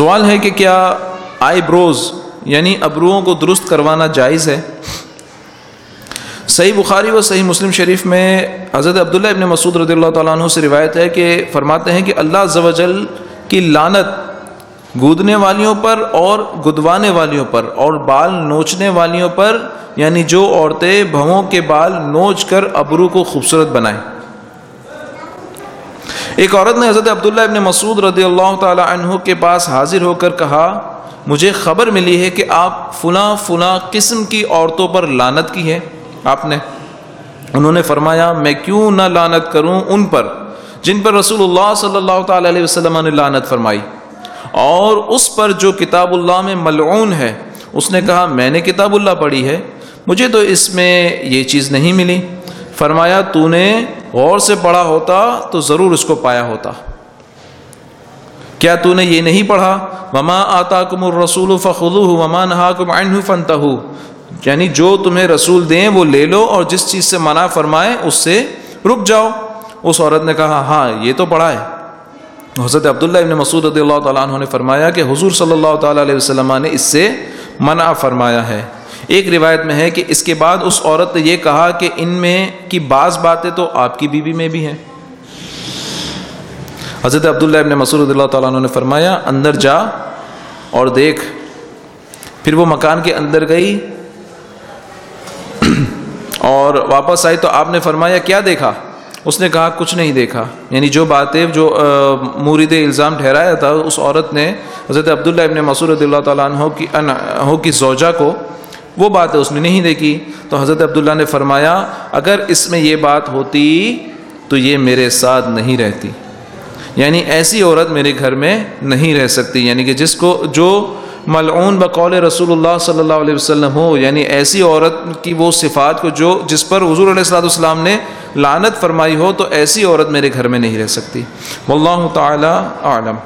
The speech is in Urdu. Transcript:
سوال ہے کہ کیا آئی بروز یعنی ابروؤں کو درست کروانا جائز ہے؟ صحیح بخاری و صحیح مسلم شریف میں حضرت عبداللہ ابن مسعود رضی اللہ تعالیٰ عنہ سے روایت ہے کہ فرماتے ہیں کہ اللہ زوجل کی لانت گودنے والیوں پر اور گدوانے والیوں پر اور بال نوچنے والیوں پر یعنی جو عورتیں بھووں کے بال نوچ کر ابرو کو خوبصورت بنائیں۔ ایک عورت نے حضرت عبداللہ ابن مسعود رضی اللہ تعالی عنہ کے پاس حاضر ہو کر کہا، مجھے خبر ملی ہے کہ آپ فلاں فلاں قسم کی عورتوں پر لانت کی ہے آپ نے انہوں نے فرمایا، میں کیوں نہ لانت کروں ان پر جن پر رسول اللہ صلی اللہ تعالی علیہ وسلم نے لانت فرمائی۔ اور اس پر جو کتاب اللہ میں ملعون ہے، اس نے کہا، میں نے کتاب اللہ پڑھی ہے، مجھے تو اس میں یہ چیز نہیں ملی۔ فرمایا، تو نے غور سے پڑھا ہوتا تو ضرور اس کو پایا ہوتا۔ کیا تو نے یہ نہیں پڑھا؟ وما آتا کم الرسول فخو وما نہا کم فنتا یعنی جو تمہیں رسول دیں وہ لے لو اور جس چیز سے منع فرمائے اس سے رک جاؤ۔ اس عورت نے کہا ہاں یہ تو پڑھا ہے۔ حضرت عبداللہ ابن مسعود رضی اللہ تعالیٰ عنہ نے فرمایا کہ حضور صلی اللہ تعالیٰ علیہ وسلم نے اس سے منع فرمایا ہے۔ ایک روایت میں ہے کہ اس کے بعد اس عورت نے یہ کہا کہ ان میں کی بعض باتیں تو آپ کی بیوی میں بھی ہیں۔ حضرت عبداللہ ابن مسعود رضی اللہ تعالیٰ عنہ نے فرمایا، اندر جا اور دیکھ۔ پھر وہ مکان کے اندر گئی اور واپس آئی تو آپ نے فرمایا، کیا دیکھا؟ اس نے کہا، کچھ نہیں دیکھا۔ یعنی جو باتیں، جو مورد الزام ٹھہرایا تھا، اس عورت نے حضرت عبداللہ ابن مسعود رضی اللہ تعالیٰ عنہ کی ہو کی زوجہ کو وہ باتیں اس نے نہیں دیکھی۔ تو حضرت عبداللہ نے فرمایا، اگر اس میں یہ بات ہوتی تو یہ میرے ساتھ نہیں رہتی۔ یعنی ایسی عورت میرے گھر میں نہیں رہ سکتی۔ یعنی کہ جس کو، جو ملعون بقول رسول اللہ صلی اللہ علیہ وسلم ہو یعنی ایسی عورت کی وہ صفات کو جو، جس پر حضور علیہ السلاۃ والسلام نے لانت فرمائی ہو، تو ایسی عورت میرے گھر میں نہیں رہ سکتی۔ واللہ تعالی عالم